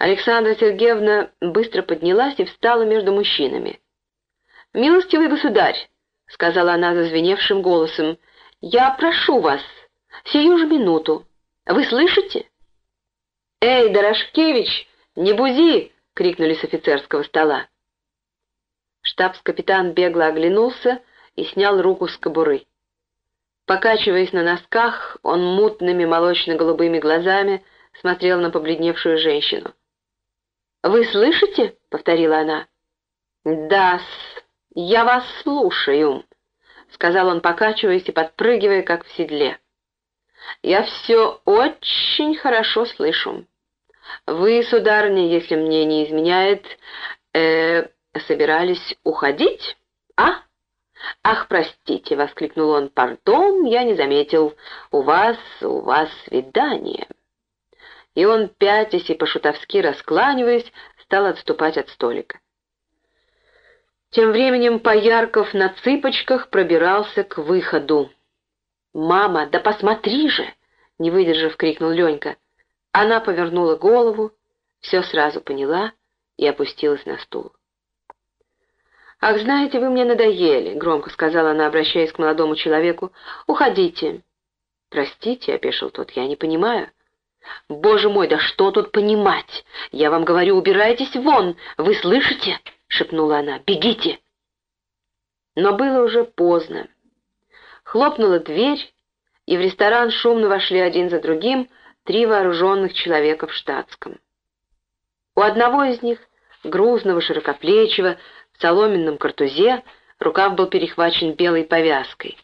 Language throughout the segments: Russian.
Александра Сергеевна быстро поднялась и встала между мужчинами. «Милостивый государь», — сказала она зазвеневшим голосом, — «я прошу вас, сию же минуту. Вы слышите?» «Эй, Дорошкевич, не бузи!» — крикнули с офицерского стола. Штабс-капитан бегло оглянулся и снял руку с кобуры. Покачиваясь на носках, он мутными молочно-голубыми глазами смотрел на побледневшую женщину. «Вы слышите?» — повторила она. да я вас слушаю», — сказал он, покачиваясь и подпрыгивая, как в седле. «Я все очень хорошо слышу. Вы, сударыня, если мне не изменяет, э, собирались уходить, а?» «Ах, простите!» — воскликнул он. «Пардон, я не заметил. У вас, у вас свидание». И он, пятясь и по-шутовски раскланиваясь, стал отступать от столика. Тем временем Поярков на цыпочках пробирался к выходу. «Мама, да посмотри же!» — не выдержав, крикнул Ленька. Она повернула голову, все сразу поняла и опустилась на стул. «Ах, знаете, вы мне надоели», — громко сказала она, обращаясь к молодому человеку. «Уходите». «Простите», — опешил тот, — «я не понимаю». «Боже мой, да что тут понимать? Я вам говорю, убирайтесь вон! Вы слышите?» — шепнула она. «Бегите!» Но было уже поздно. Хлопнула дверь, и в ресторан шумно вошли один за другим три вооруженных человека в штатском. У одного из них, грузного, широкоплечего, в соломенном картузе, рукав был перехвачен белой повязкой.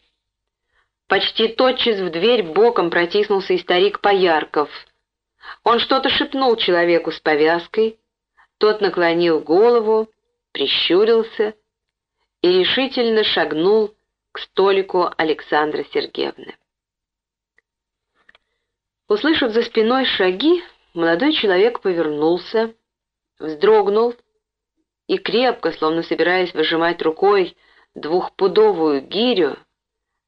Почти тотчас в дверь боком протиснулся и старик Поярков. Он что-то шепнул человеку с повязкой, тот наклонил голову, прищурился и решительно шагнул к столику Александра Сергеевны. Услышав за спиной шаги, молодой человек повернулся, вздрогнул и крепко, словно собираясь выжимать рукой двухпудовую гирю,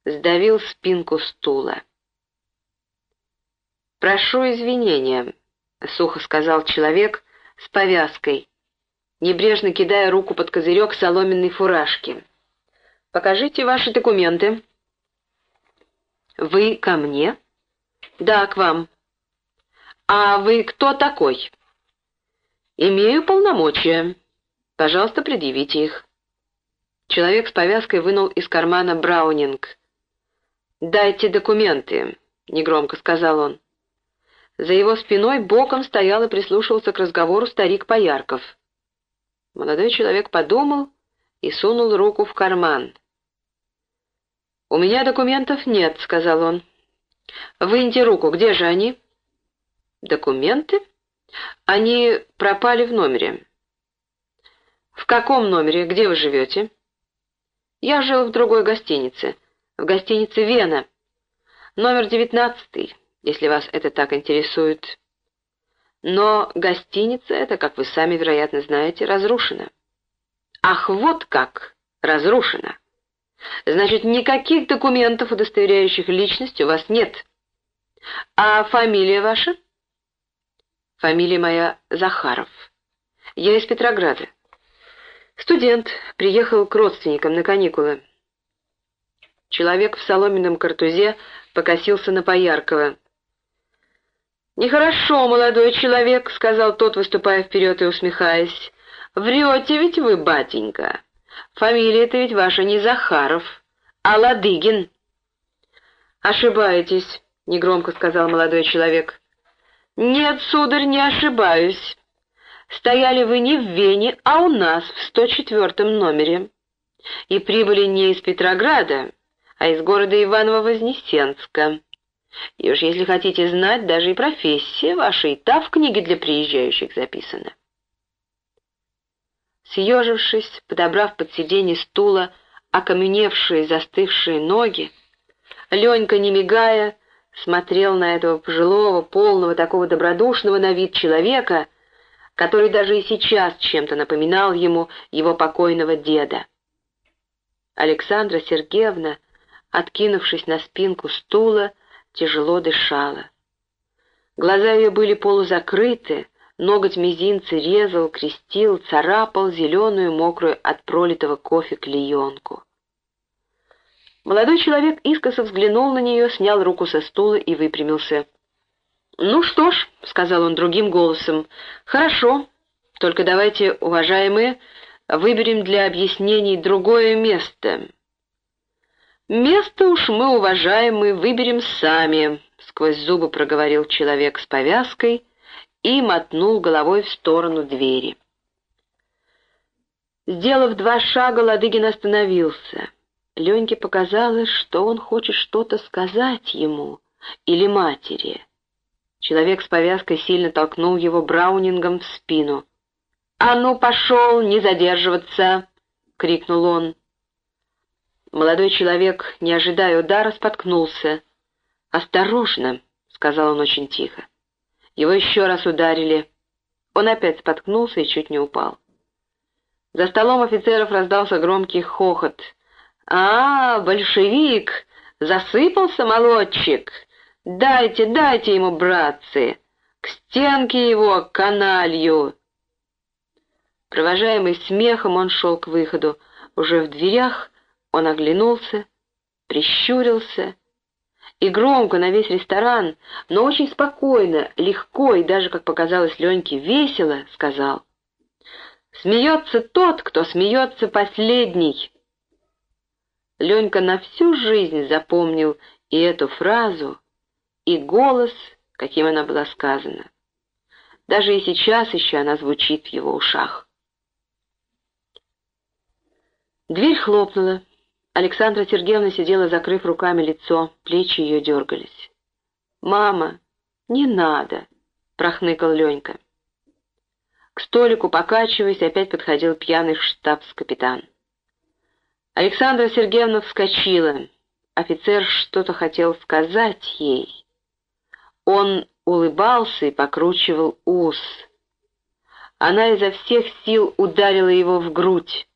сдавил спинку стула. «Прошу извинения», — сухо сказал человек с повязкой, небрежно кидая руку под козырек соломенной фуражки. «Покажите ваши документы». «Вы ко мне?» «Да, к вам». «А вы кто такой?» «Имею полномочия. Пожалуйста, предъявите их». Человек с повязкой вынул из кармана браунинг. «Дайте документы», — негромко сказал он. За его спиной боком стоял и прислушивался к разговору старик Поярков. Молодой человек подумал и сунул руку в карман. «У меня документов нет», — сказал он. «Выньте руку, где же они?» «Документы? Они пропали в номере». «В каком номере? Где вы живете?» «Я жил в другой гостинице, в гостинице «Вена». Номер девятнадцатый, если вас это так интересует. Но гостиница эта, как вы сами, вероятно, знаете, разрушена». «Ах, вот как! Разрушена!» Значит, никаких документов, удостоверяющих личность, у вас нет. А фамилия ваша? Фамилия моя Захаров. Я из Петрограда. Студент, приехал к родственникам на каникулы. Человек в соломенном картузе покосился на Пояркова. «Нехорошо, молодой человек», — сказал тот, выступая вперед и усмехаясь. «Врете ведь вы, батенька». Фамилия-то ведь ваша не Захаров, а Ладыгин». «Ошибаетесь», — негромко сказал молодой человек. «Нет, сударь, не ошибаюсь. Стояли вы не в Вене, а у нас, в 104-м номере. И прибыли не из Петрограда, а из города Иваново-Вознесенска. И уж если хотите знать, даже и профессия ваша и та в книге для приезжающих записана. Съежившись, подобрав под сиденье стула окаменевшие застывшие ноги, Ленька, не мигая, смотрел на этого пожилого, полного, такого добродушного на вид человека, который даже и сейчас чем-то напоминал ему его покойного деда. Александра Сергеевна, откинувшись на спинку стула, тяжело дышала. Глаза ее были полузакрыты, Ноготь мизинца резал, крестил, царапал зеленую, мокрую от пролитого кофе клеенку. Молодой человек искоса взглянул на нее, снял руку со стула и выпрямился. «Ну что ж», — сказал он другим голосом, — «хорошо, только давайте, уважаемые, выберем для объяснений другое место». «Место уж мы, уважаемые, выберем сами», — сквозь зубы проговорил человек с повязкой и мотнул головой в сторону двери. Сделав два шага, Ладыгин остановился. Леньке показалось, что он хочет что-то сказать ему или матери. Человек с повязкой сильно толкнул его браунингом в спину. «А ну, пошел, не задерживаться!» — крикнул он. Молодой человек, не ожидая удара, споткнулся. «Осторожно!» — сказал он очень тихо. Его еще раз ударили. Он опять споткнулся и чуть не упал. За столом офицеров раздался громкий хохот. «А, большевик! Засыпался молодчик! Дайте, дайте ему, братцы! К стенке его, каналью!» Провожаемый смехом, он шел к выходу. Уже в дверях он оглянулся, прищурился и громко на весь ресторан, но очень спокойно, легко и даже, как показалось Леньке, весело сказал. «Смеется тот, кто смеется последний». Ленька на всю жизнь запомнил и эту фразу, и голос, каким она была сказана. Даже и сейчас еще она звучит в его ушах. Дверь хлопнула. Александра Сергеевна сидела, закрыв руками лицо, плечи ее дергались. «Мама, не надо!» — прохныкал Ленька. К столику, покачиваясь, опять подходил пьяный штабс-капитан. Александра Сергеевна вскочила. Офицер что-то хотел сказать ей. Он улыбался и покручивал ус. Она изо всех сил ударила его в грудь.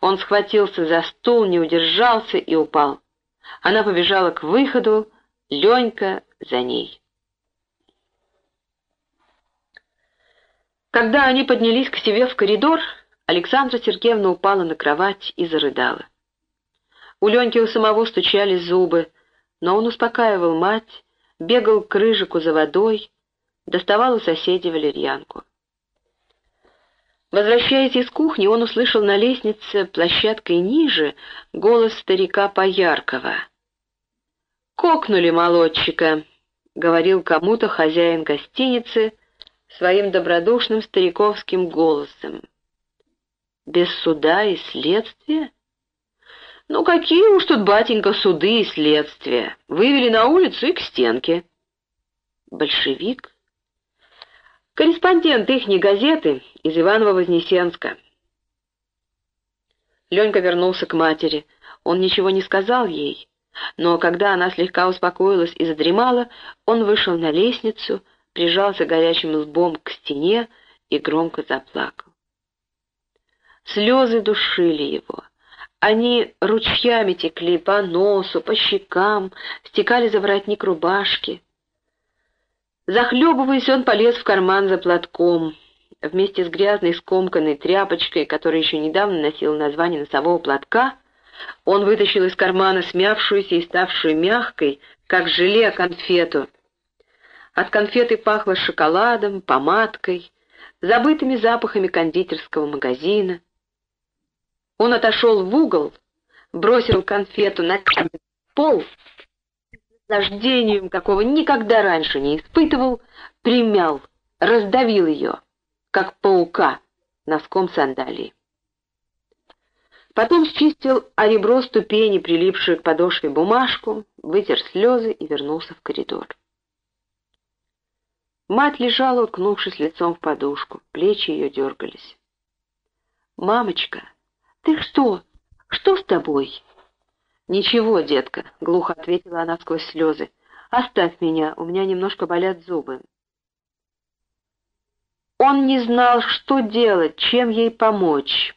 Он схватился за стул, не удержался и упал. Она побежала к выходу, Ленька за ней. Когда они поднялись к себе в коридор, Александра Сергеевна упала на кровать и зарыдала. У Леньки у самого стучали зубы, но он успокаивал мать, бегал к рыжику за водой, доставал у соседей валерьянку. Возвращаясь из кухни, он услышал на лестнице площадкой ниже голос старика Пояркова. «Кокнули молодчика», — говорил кому-то хозяин гостиницы своим добродушным стариковским голосом. «Без суда и следствия?» «Ну какие уж тут, батенька, суды и следствия? Вывели на улицу и к стенке». «Большевик?» Корреспондент ихней газеты из Иваново-Вознесенска. Ленька вернулся к матери. Он ничего не сказал ей, но когда она слегка успокоилась и задремала, он вышел на лестницу, прижался горячим лбом к стене и громко заплакал. Слезы душили его. Они ручьями текли по носу, по щекам, стекали за воротник рубашки. Захлебываясь, он полез в карман за платком. Вместе с грязной скомканной тряпочкой, которая еще недавно носила название носового платка, он вытащил из кармана смявшуюся и ставшую мягкой, как желе, конфету. От конфеты пахло шоколадом, помадкой, забытыми запахами кондитерского магазина. Он отошел в угол, бросил конфету на пол наслаждением, какого никогда раньше не испытывал, примял, раздавил ее, как паука носком сандалии. Потом счистил о ребро ступени, прилипшую к подошве бумажку, вытер слезы и вернулся в коридор. Мать лежала, уткнувшись лицом в подушку, плечи ее дергались. «Мамочка, ты что? Что с тобой?» «Ничего, детка», — глухо ответила она сквозь слезы. «Оставь меня, у меня немножко болят зубы». Он не знал, что делать, чем ей помочь.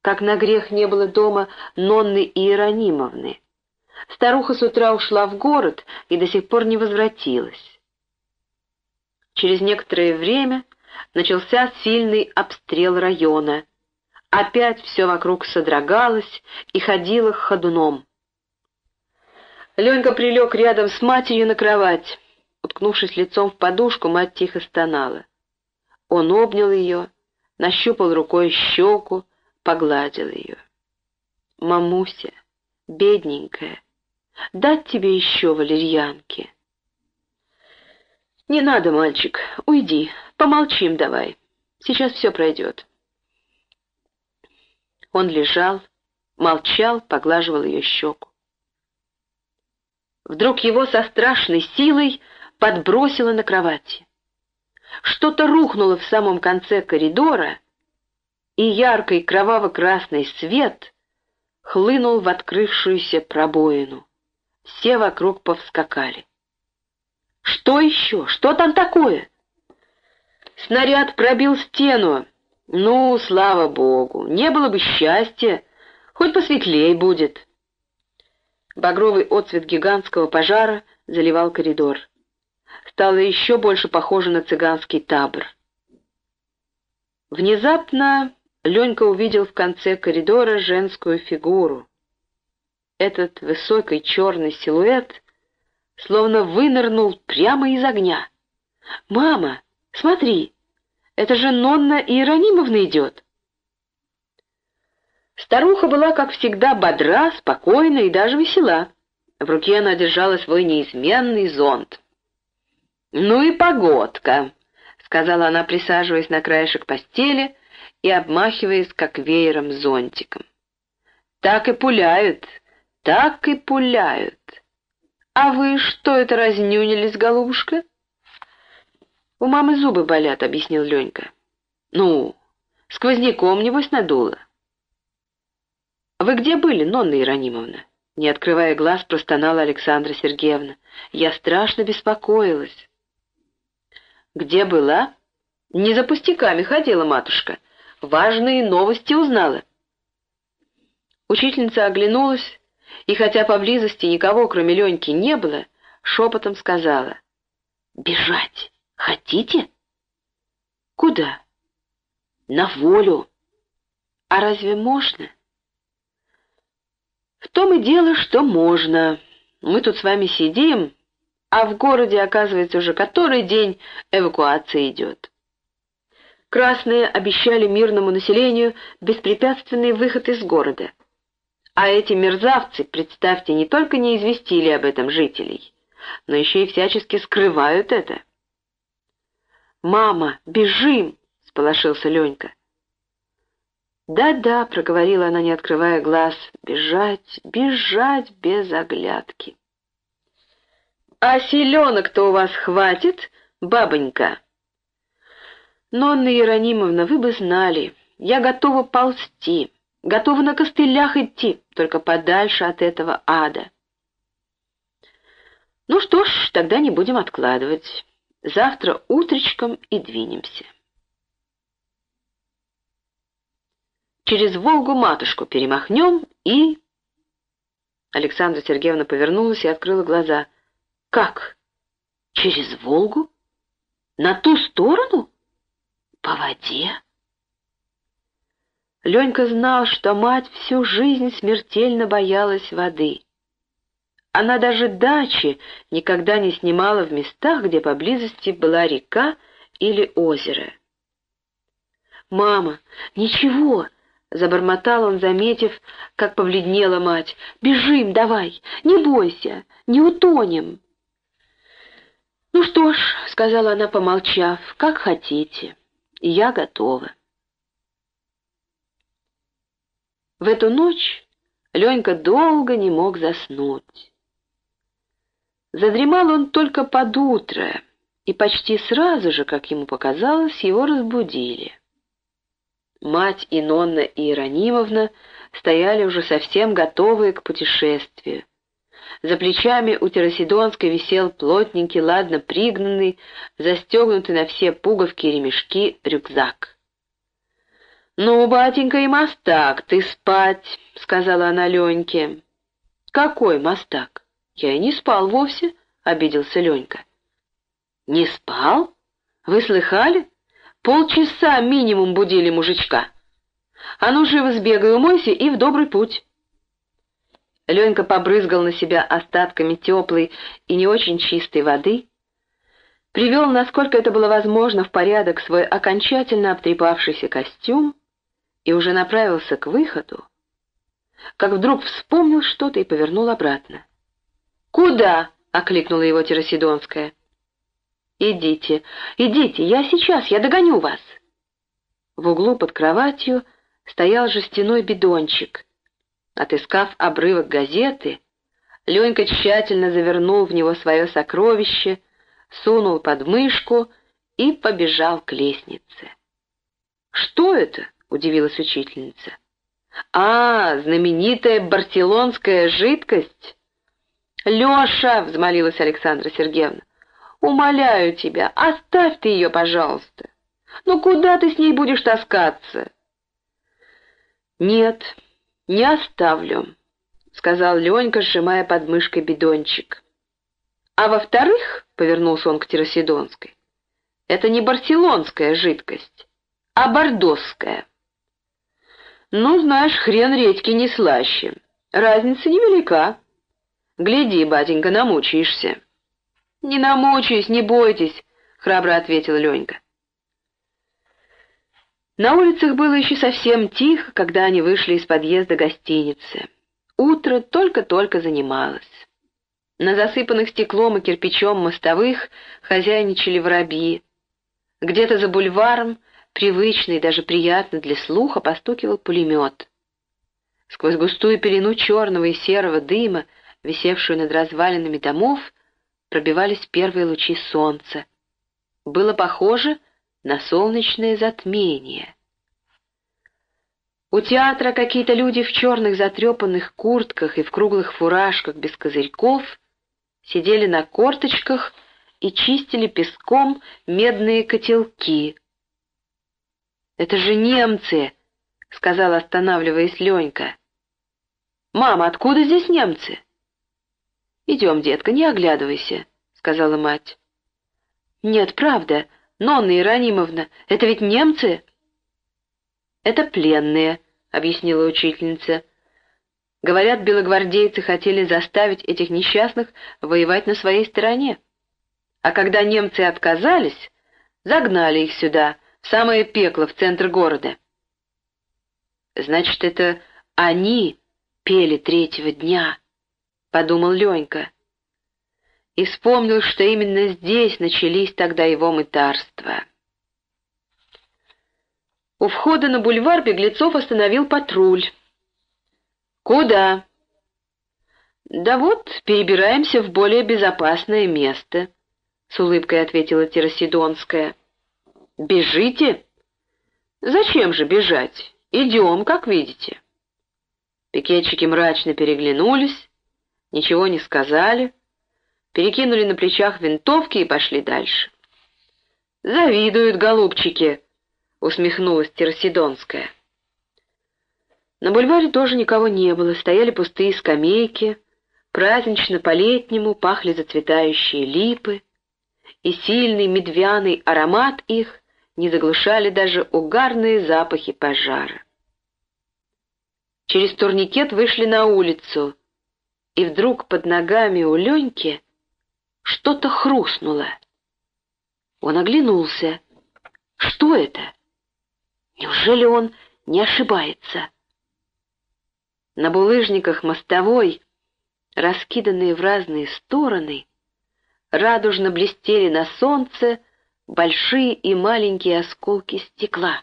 Как на грех не было дома Нонны Иеронимовны. Старуха с утра ушла в город и до сих пор не возвратилась. Через некоторое время начался сильный обстрел района. Опять все вокруг содрогалось и ходило ходуном. Ленька прилег рядом с матерью на кровать. Уткнувшись лицом в подушку, мать тихо стонала. Он обнял ее, нащупал рукой щеку, погладил ее. «Мамуся, бедненькая, дать тебе еще валерьянки?» «Не надо, мальчик, уйди, помолчим давай. Сейчас все пройдет». Он лежал, молчал, поглаживал ее щеку. Вдруг его со страшной силой подбросило на кровати. Что-то рухнуло в самом конце коридора, и яркий кроваво-красный свет хлынул в открывшуюся пробоину. Все вокруг повскакали. «Что еще? Что там такое?» «Снаряд пробил стену. Ну, слава богу, не было бы счастья, хоть посветлей будет». Багровый отцвет гигантского пожара заливал коридор. Стало еще больше похоже на цыганский табор. Внезапно Ленька увидел в конце коридора женскую фигуру. Этот высокий черный силуэт словно вынырнул прямо из огня. «Мама, смотри, это же Нонна Иеронимовна идет!» Старуха была, как всегда, бодра, спокойна и даже весела. В руке она держала свой неизменный зонт. «Ну и погодка», — сказала она, присаживаясь на краешек постели и обмахиваясь, как веером, зонтиком. «Так и пуляют, так и пуляют. А вы что это разнюнились, голубушка?» «У мамы зубы болят», — объяснил Ленька. «Ну, сквозняком, небось, надуло». «Вы где были, Нонна Иронимовна?» Не открывая глаз, простонала Александра Сергеевна. «Я страшно беспокоилась». «Где была?» «Не за пустяками ходила матушка. Важные новости узнала». Учительница оглянулась, и хотя поблизости никого, кроме Леньки, не было, шепотом сказала. «Бежать хотите?» «Куда?» «На волю». «А разве можно?» В том и дело, что можно. Мы тут с вами сидим, а в городе, оказывается, уже который день эвакуация идет. Красные обещали мирному населению беспрепятственный выход из города. А эти мерзавцы, представьте, не только не известили об этом жителей, но еще и всячески скрывают это. «Мама, бежим!» — сполошился Ленька. «Да-да», — проговорила она, не открывая глаз, — «бежать, бежать без оглядки». «А селенок-то у вас хватит, бабонька?» «Нонна Иеронимовна, вы бы знали, я готова ползти, готова на костылях идти, только подальше от этого ада». «Ну что ж, тогда не будем откладывать. Завтра утречком и двинемся». Через Волгу матушку перемахнем и...» Александра Сергеевна повернулась и открыла глаза. «Как? Через Волгу? На ту сторону? По воде?» Ленька знал, что мать всю жизнь смертельно боялась воды. Она даже дачи никогда не снимала в местах, где поблизости была река или озеро. «Мама, ничего!» Забормотал он, заметив, как побледнела мать. «Бежим давай! Не бойся! Не утонем!» «Ну что ж», — сказала она, помолчав, — «как хотите. Я готова». В эту ночь Ленька долго не мог заснуть. Задремал он только под утро, и почти сразу же, как ему показалось, его разбудили. Мать и Нонна Иеронимовна стояли уже совсем готовые к путешествию. За плечами у Террасидонской висел плотненький, ладно пригнанный, застегнутый на все пуговки и ремешки рюкзак. «Ну, батенька и мастак, ты спать», — сказала она Леньке. «Какой мастак? Я и не спал вовсе», — обиделся Ленька. «Не спал? Вы слыхали? Полчаса минимум будили мужичка. А ну, живо сбегай, умойся и в добрый путь. Ленька побрызгал на себя остатками теплой и не очень чистой воды, привел, насколько это было возможно, в порядок свой окончательно обтрепавшийся костюм и уже направился к выходу, как вдруг вспомнил что-то и повернул обратно. «Куда?» — окликнула его Террасидонская. «Идите, идите, я сейчас, я догоню вас!» В углу под кроватью стоял жестяной бидончик. Отыскав обрывок газеты, Ленька тщательно завернул в него свое сокровище, сунул под мышку и побежал к лестнице. «Что это?» — удивилась учительница. «А, знаменитая барселонская жидкость!» «Леша!» — взмолилась Александра Сергеевна. «Умоляю тебя, оставь ты ее, пожалуйста. Ну куда ты с ней будешь таскаться?» «Нет, не оставлю», — сказал Ленька, сжимая под мышкой бидончик. «А во-вторых», — повернулся он к Террасидонской, — «это не барселонская жидкость, а бордосская». «Ну, знаешь, хрен редьки не слаще. Разница невелика. Гляди, батенька, намучаешься». «Не намучаюсь, не бойтесь», — храбро ответил Ленька. На улицах было еще совсем тихо, когда они вышли из подъезда гостиницы. Утро только-только занималось. На засыпанных стеклом и кирпичом мостовых хозяйничали воробьи. Где-то за бульваром, привычно и даже приятно для слуха, постукивал пулемет. Сквозь густую пелену черного и серого дыма, висевшую над развалинами домов, пробивались первые лучи солнца. Было похоже на солнечное затмение. У театра какие-то люди в черных затрепанных куртках и в круглых фуражках без козырьков сидели на корточках и чистили песком медные котелки. «Это же немцы!» — сказала, останавливаясь Ленька. «Мама, откуда здесь немцы?» «Идем, детка, не оглядывайся», — сказала мать. «Нет, правда, Нонна Иеронимовна, это ведь немцы?» «Это пленные», — объяснила учительница. «Говорят, белогвардейцы хотели заставить этих несчастных воевать на своей стороне. А когда немцы отказались, загнали их сюда, в самое пекло, в центр города». «Значит, это они пели третьего дня», — подумал Ленька. И вспомнил, что именно здесь начались тогда его мытарства. У входа на бульвар беглецов остановил патруль. «Куда?» «Да вот, перебираемся в более безопасное место», — с улыбкой ответила Террасидонская. «Бежите?» «Зачем же бежать? Идем, как видите». Пикетчики мрачно переглянулись, ничего не сказали, перекинули на плечах винтовки и пошли дальше. «Завидуют, голубчики», — усмехнулась Терсидонская. На бульваре тоже никого не было, стояли пустые скамейки, празднично по-летнему пахли зацветающие липы, и сильный медвяный аромат их не заглушали даже угарные запахи пожара. Через турникет вышли на улицу, и вдруг под ногами у Леньки что-то хрустнуло. Он оглянулся. Что это? Неужели он не ошибается? На булыжниках мостовой, раскиданные в разные стороны, радужно блестели на солнце большие и маленькие осколки стекла.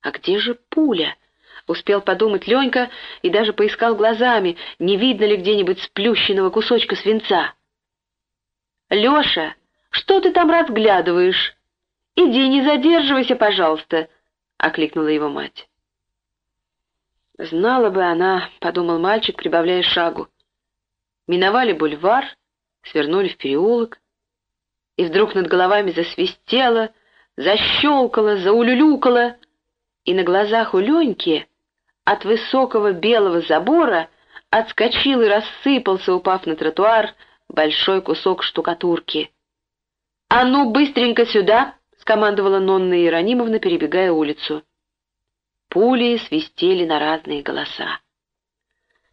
А где же пуля? Успел подумать Ленька и даже поискал глазами, не видно ли где-нибудь сплющенного кусочка свинца. «Леша, что ты там разглядываешь? Иди, не задерживайся, пожалуйста», — окликнула его мать. «Знала бы она», — подумал мальчик, прибавляя шагу. Миновали бульвар, свернули в переулок, и вдруг над головами засвистело, защелкало, заулюлюкало, и на глазах у Леньки от высокого белого забора отскочил и рассыпался, упав на тротуар, большой кусок штукатурки. «А ну, быстренько сюда!» — скомандовала Нонна Иеронимовна, перебегая улицу. Пули свистели на разные голоса.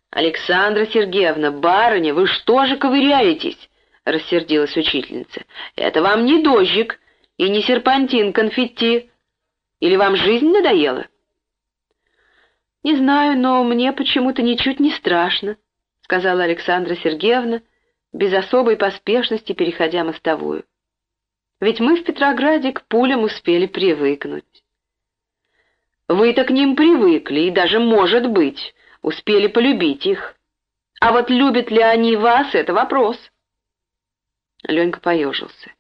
«Александра Сергеевна, барыня, вы что же ковыряетесь?» — рассердилась учительница. «Это вам не дождик и не серпантин конфетти. Или вам жизнь надоела?» «Не знаю, но мне почему-то ничуть не страшно», — сказала Александра Сергеевна, без особой поспешности переходя мостовую. «Ведь мы в Петрограде к пулям успели привыкнуть». «Вы-то к ним привыкли и даже, может быть, успели полюбить их. А вот любят ли они вас — это вопрос». Ленька поежился.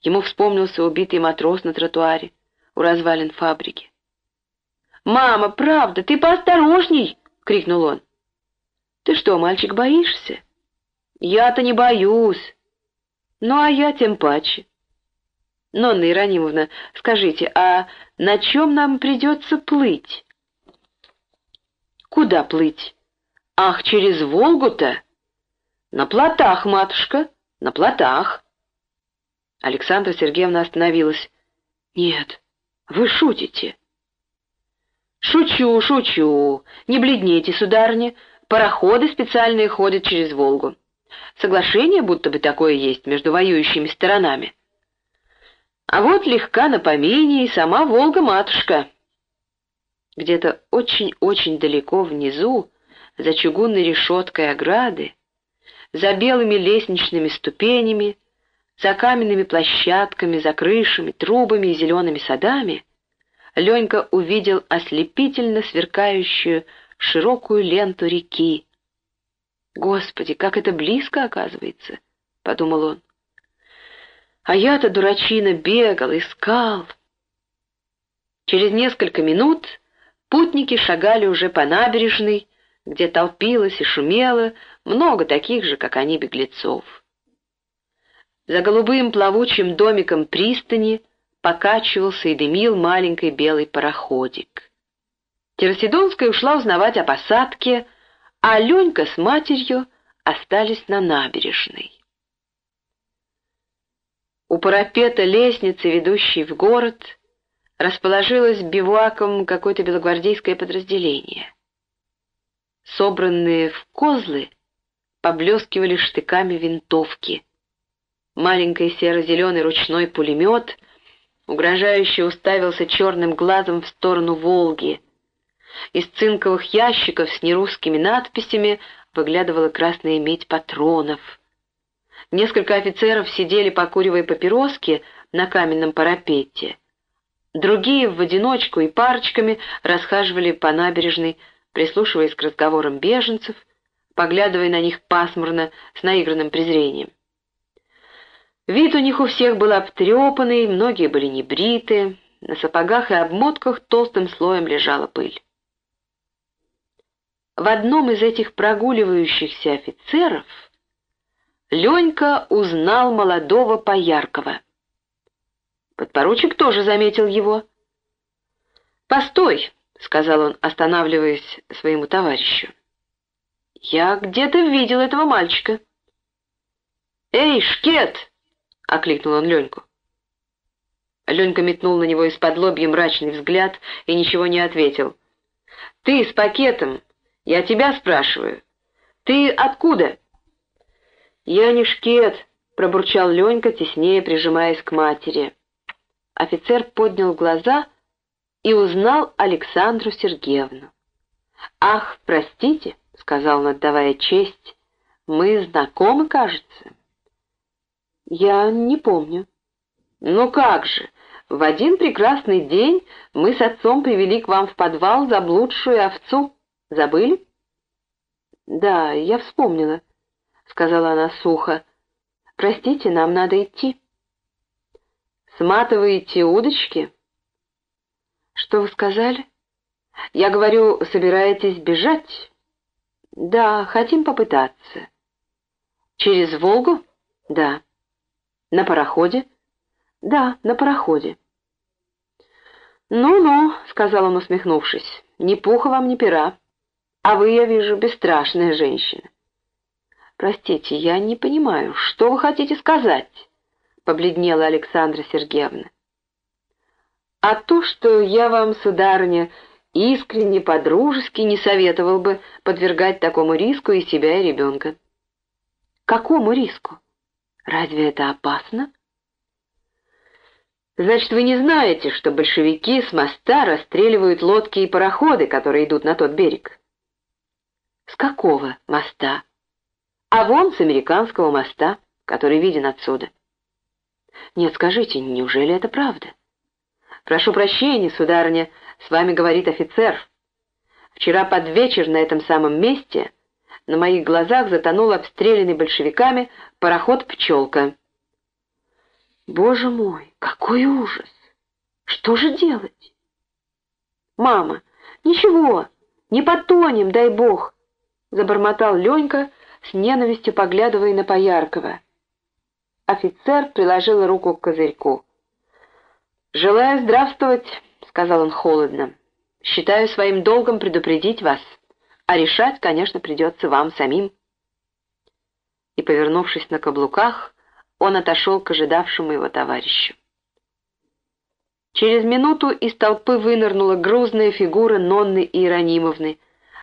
Ему вспомнился убитый матрос на тротуаре у развалин фабрики. «Мама, правда, ты поосторожней!» — крикнул он. «Ты что, мальчик, боишься?» «Я-то не боюсь. Ну, а я тем паче». «Нонна Иронимовна, скажите, а на чем нам придется плыть?» «Куда плыть? Ах, через Волгу-то?» «На плотах, матушка, на плотах». Александра Сергеевна остановилась. «Нет, вы шутите». «Шучу, шучу. Не бледнейте, сударыня. Пароходы специальные ходят через Волгу. Соглашение будто бы такое есть между воюющими сторонами. А вот легка на помине и сама Волга-матушка». Где-то очень-очень далеко внизу, за чугунной решеткой ограды, за белыми лестничными ступенями, за каменными площадками, за крышами, трубами и зелеными садами — Ленька увидел ослепительно сверкающую широкую ленту реки. «Господи, как это близко, оказывается!» — подумал он. «А я-то, дурачина, бегал, искал». Через несколько минут путники шагали уже по набережной, где толпилось и шумело много таких же, как они, беглецов. За голубым плавучим домиком пристани — покачивался и дымил маленький белый пароходик. Терсидонская ушла узнавать о посадке, а Ленька с матерью остались на набережной. У парапета лестницы, ведущей в город, расположилось бивуаком какое-то белогвардейское подразделение. Собранные в козлы поблескивали штыками винтовки. Маленький серо-зеленый ручной пулемет — угрожающе уставился черным глазом в сторону Волги. Из цинковых ящиков с нерусскими надписями выглядывала красная медь патронов. Несколько офицеров сидели, покуривая папироски на каменном парапете. Другие в одиночку и парочками расхаживали по набережной, прислушиваясь к разговорам беженцев, поглядывая на них пасмурно с наигранным презрением. Вид у них у всех был обтрепанный, многие были небриты, на сапогах и обмотках толстым слоем лежала пыль. В одном из этих прогуливающихся офицеров Ленька узнал молодого Пояркова. Подпоручик тоже заметил его. «Постой!» — сказал он, останавливаясь своему товарищу. «Я где-то видел этого мальчика». «Эй, Шкет!» — окликнул он Леньку. Ленька метнул на него из-под лобья мрачный взгляд и ничего не ответил. «Ты с пакетом! Я тебя спрашиваю. Ты откуда?» «Я не шкет», — пробурчал Ленька, теснее прижимаясь к матери. Офицер поднял глаза и узнал Александру Сергеевну. «Ах, простите», — сказал он, отдавая честь, — «мы знакомы, кажется». «Я не помню». «Ну как же! В один прекрасный день мы с отцом привели к вам в подвал заблудшую овцу. Забыли?» «Да, я вспомнила», — сказала она сухо. «Простите, нам надо идти». «Сматываете удочки?» «Что вы сказали?» «Я говорю, собираетесь бежать?» «Да, хотим попытаться». «Через Волгу?» «Да». «На пароходе?» «Да, на пароходе». «Ну-ну», — сказал он, усмехнувшись, — «ни пуха вам, ни пера. А вы, я вижу, бесстрашная женщина». «Простите, я не понимаю, что вы хотите сказать?» — побледнела Александра Сергеевна. А то, что я вам, сударыня, искренне, по-дружески не советовал бы подвергать такому риску и себя, и ребенка. Какому риску? Разве это опасно? Значит, вы не знаете, что большевики с моста расстреливают лодки и пароходы, которые идут на тот берег? С какого моста? А вон с американского моста, который виден отсюда. Нет, скажите, неужели это правда? Прошу прощения, сударыня, с вами говорит офицер. Вчера под вечер на этом самом месте на моих глазах затонул обстрелянный большевиками пароход «Пчелка». Боже мой, какой ужас! Что же делать? Мама, ничего, не потонем, дай бог, забормотал Ленька с ненавистью поглядывая на Пояркова. Офицер приложил руку к козырьку. «Желаю здравствовать», — сказал он холодно. «Считаю своим долгом предупредить вас, а решать, конечно, придется вам самим». И, повернувшись на каблуках, он отошел к ожидавшему его товарищу. Через минуту из толпы вынырнула грузная фигура Нонны Иеронимовны.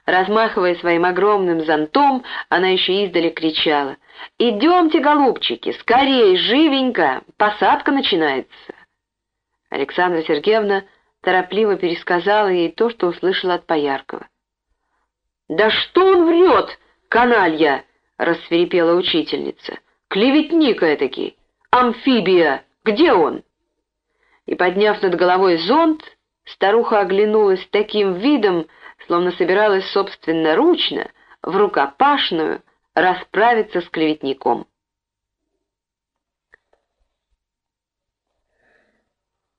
Размахивая своим огромным зонтом, она еще издали кричала. «Идемте, голубчики, скорей, живенько, посадка начинается!» Александра Сергеевна торопливо пересказала ей то, что услышала от Пояркова. «Да что он врет, каналья!» — рассверепела учительница. Клеветник этакий! Амфибия! Где он?» И, подняв над головой зонт, старуха оглянулась таким видом, словно собиралась собственноручно, в рукопашную, расправиться с клеветником.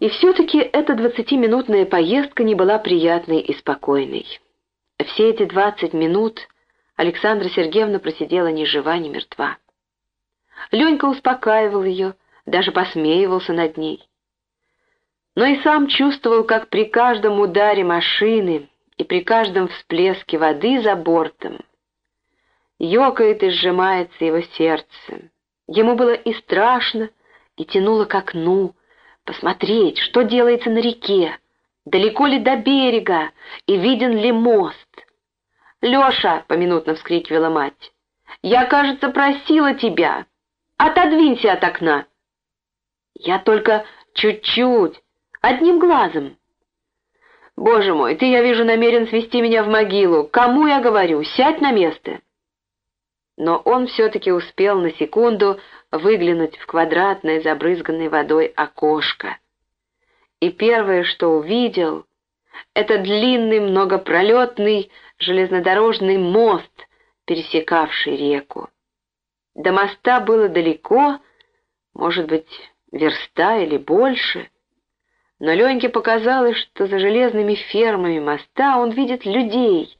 И все-таки эта двадцатиминутная поездка не была приятной и спокойной. Все эти двадцать минут Александра Сергеевна просидела ни жива, ни мертва. Ленька успокаивал ее, даже посмеивался над ней. Но и сам чувствовал, как при каждом ударе машины и при каждом всплеске воды за бортом ёкает и сжимается его сердце. Ему было и страшно, и тянуло к окну, посмотреть, что делается на реке, далеко ли до берега и виден ли мост. «Леша!» — поминутно вскрикивала мать. «Я, кажется, просила тебя. Отодвинься от окна. Я только чуть-чуть, одним глазом. Боже мой, ты, я вижу, намерен свести меня в могилу. Кому я говорю? Сядь на место. Но он все-таки успел на секунду выглянуть в квадратное, забрызганное водой окошко. И первое, что увидел, это длинный, многопролетный железнодорожный мост, пересекавший реку. До моста было далеко, может быть, верста или больше. Но Леньке показалось, что за железными фермами моста он видит людей.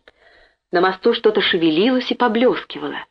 На мосту что-то шевелилось и поблескивало.